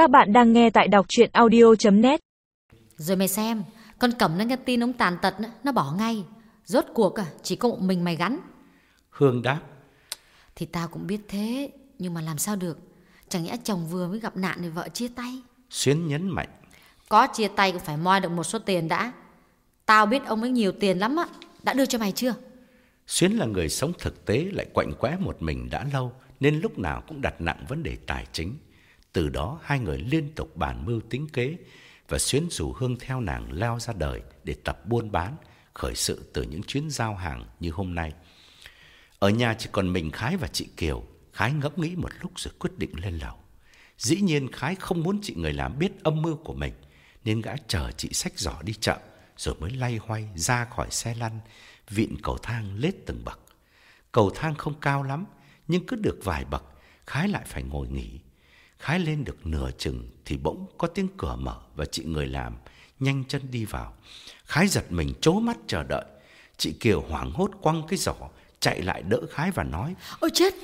Các bạn đang nghe tại đọc chuyện audio.net Rồi mày xem, con cẩm nó nghe tin ông tàn tật nó bỏ ngay. Rốt cuộc à, chỉ có một mình mày gắn. Hương đáp Thì tao cũng biết thế, nhưng mà làm sao được. Chẳng nhẽ chồng vừa mới gặp nạn thì vợ chia tay. Xuyến nhấn mạnh Có chia tay cũng phải moi được một số tiền đã. Tao biết ông ấy nhiều tiền lắm á. Đã đưa cho mày chưa? Xuyến là người sống thực tế lại quạnh quẽ một mình đã lâu nên lúc nào cũng đặt nặng vấn đề tài chính. Từ đó hai người liên tục bàn mưu tính kế và Xuyến rủ Hương theo nàng lao ra đời để tập buôn bán, khởi sự từ những chuyến giao hàng như hôm nay. Ở nhà chỉ còn mình Khái và chị Kiều, Khái ngẫm nghĩ một lúc rồi quyết định lên lầu. Dĩ nhiên Khái không muốn chị người làm biết âm mưu của mình, nên gã chờ chị sách giỏ đi chợ rồi mới lay hoay ra khỏi xe lăn, vịn cầu thang lết từng bậc. Cầu thang không cao lắm, nhưng cứ được vài bậc, Khái lại phải ngồi nghỉ. Khái lên được nửa chừng thì bỗng có tiếng cửa mở và chị người làm nhanh chân đi vào. Khái giật mình chố mắt chờ đợi. Chị Kiều hoảng hốt quăng cái giỏ, chạy lại đỡ Khái và nói: Ôi chết,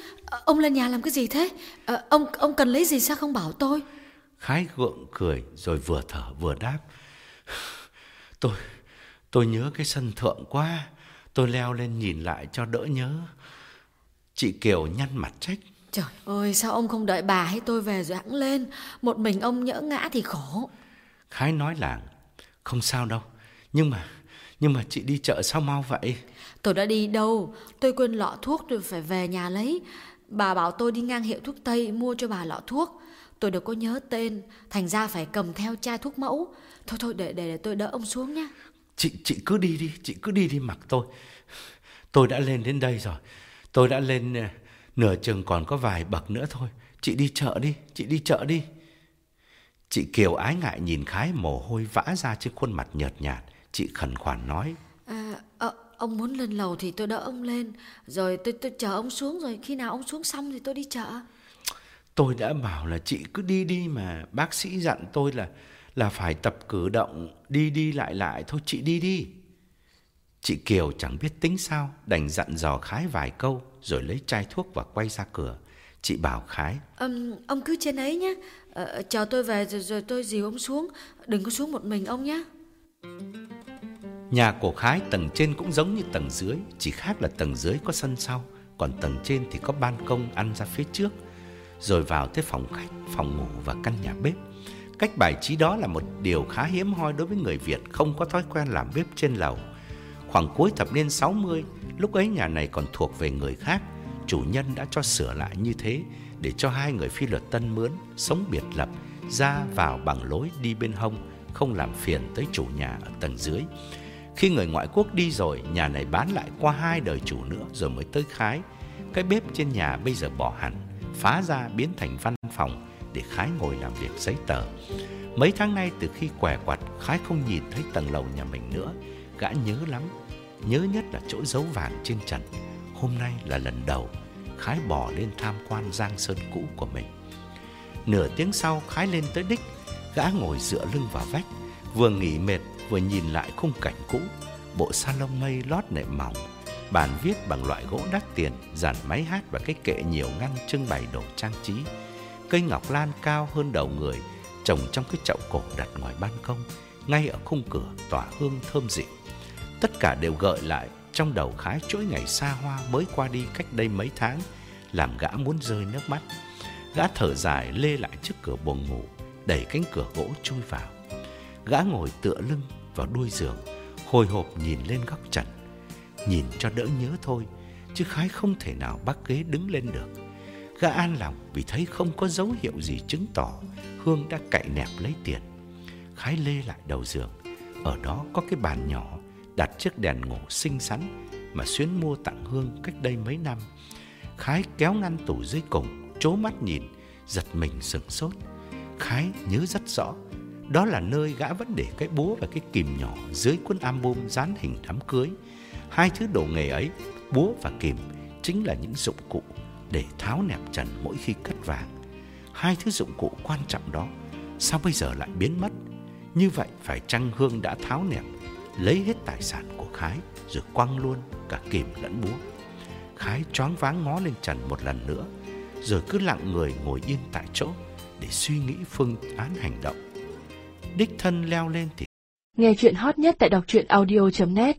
ông lên nhà làm cái gì thế? Ờ, ông ông cần lấy gì sao không bảo tôi? Khái gượng cười rồi vừa thở vừa đáp: "Tôi tôi nhớ cái sân thượng quá, tôi leo lên nhìn lại cho đỡ nhớ." Chị Kiều nhăn mặt trách: Trời ơi, sao ông không đợi bà hay tôi về rồi hẵng lên? Một mình ông nhỡ ngã thì khổ. Khái nói làng: "Không sao đâu, nhưng mà nhưng mà chị đi chợ sao mau vậy?" Tôi đã đi đâu? Tôi quên lọ thuốc rồi phải về nhà lấy. Bà bảo tôi đi ngang hiệu thuốc Tây mua cho bà lọ thuốc. Tôi đâu có nhớ tên, thành ra phải cầm theo chai thuốc mẫu. Thôi thôi để để, để tôi đỡ ông xuống nhé. Chị chị cứ đi đi, chị cứ đi đi mặc tôi. Tôi đã lên đến đây rồi. Tôi đã lên eh, nửa chừng còn có vài bậc nữa thôi. Chị đi chợ đi, chị đi chợ đi. Chị Kiều ái ngại nhìn Khái mồ hôi vã ra trên khuôn mặt nhợt nhạt, chị khẩn khoản nói: À, ờ, ông muốn lên lầu thì tôi đỡ ông lên, rồi tôi tôi chờ ông xuống rồi khi nào ông xuống xong thì tôi đi chợ. Tôi đã bảo là chị cứ đi đi mà bác sĩ dặn tôi là là phải tập cử động đi đi lại lại thôi chị đi đi. Chị Kiều chẳng biết tính sao, đành dặn dò Khái vài câu rồi lấy chai thuốc và quay ra cửa. Chị bảo Khái: Ừm, ông cứ trên ấy nhé, ờ, chờ tôi về rồi, rồi tôi dìu ông xuống, đừng có xuống một mình ông nhé. Nhà của Khái tầng trên cũng giống như tầng dưới, chỉ khác là tầng dưới có sân sau, còn tầng trên thì có ban công ăn ra phía trước, rồi vào tới phòng khách, phòng ngủ và căn nhà bếp. Cách bài trí đó là một điều khá hiếm hoi đối với người Việt không có thói quen làm bếp trên lầu. Khoảng cuối thập niên 60, lúc ấy nhà này còn thuộc về người khác, chủ nhân đã cho sửa lại như thế để cho hai người phi luật tân mướn sống biệt lập ra vào bằng lối đi bên hông, không làm phiền tới chủ nhà ở tầng dưới. Khi người ngoại quốc đi rồi, nhà này bán lại qua hai đời chủ nữa rồi mới tới Khái. Cái bếp trên nhà bây giờ bỏ hẳn, phá ra biến thành văn phòng để Khái ngồi làm việc giấy tờ. Mấy tháng nay từ khi quẻ quặt, Khái không nhìn thấy tầng lầu nhà mình nữa. Gã nhớ lắm, nhớ nhất là chỗ dấu vàng trên trần. Hôm nay là lần đầu Khái bỏ lên tham quan giang sơn cũ của mình. Nửa tiếng sau Khái lên tới đích, gã ngồi dựa lưng vào vách, vừa nghỉ mệt vừa nhìn lại khung cảnh cũ, bộ salon mây lót nệm mỏng, bàn viết bằng loại gỗ đắt tiền, dàn máy hát và cái kệ nhiều ngăn trưng bày đồ trang trí. Cây ngọc lan cao hơn đầu người, trồng trong cái chậu cổ đặt ngoài ban công, ngay ở khung cửa tỏa hương thơm dịu. Tất cả đều gợi lại trong đầu Khái chuỗi ngày xa hoa mới qua đi cách đây mấy tháng, làm gã muốn rơi nước mắt. Gã thở dài lê lại trước cửa buồng ngủ, đẩy cánh cửa gỗ chui vào. Gã ngồi tựa lưng vào đuôi giường, hồi hộp nhìn lên góc trần. Nhìn cho đỡ nhớ thôi, chứ Khái không thể nào bắt ghế đứng lên được. Gã an lòng vì thấy không có dấu hiệu gì chứng tỏ Hương đã cậy nẹp lấy tiền. Khái lê lại đầu giường, ở đó có cái bàn nhỏ đặt chiếc đèn ngủ xinh xắn mà Xuyến mua tặng Hương cách đây mấy năm. Khái kéo ngăn tủ dưới cùng, chố mắt nhìn, giật mình sừng sốt. Khái nhớ rất rõ, đó là nơi gã vẫn để cái búa và cái kìm nhỏ dưới cuốn album dán hình đám cưới. Hai thứ đồ nghề ấy, búa và kìm, chính là những dụng cụ để tháo nẹp trần mỗi khi cất vàng. Hai thứ dụng cụ quan trọng đó, sao bây giờ lại biến mất? Như vậy phải chăng Hương đã tháo nẹp, lấy hết tài sản của Khái rồi quăng luôn cả kìm lẫn búa. Khái choáng váng ngó lên trần một lần nữa, rồi cứ lặng người ngồi yên tại chỗ, để suy nghĩ phương án hành động. Đích thân leo lên thì Nghe chuyện hot nhất tại đọc truyện audio.net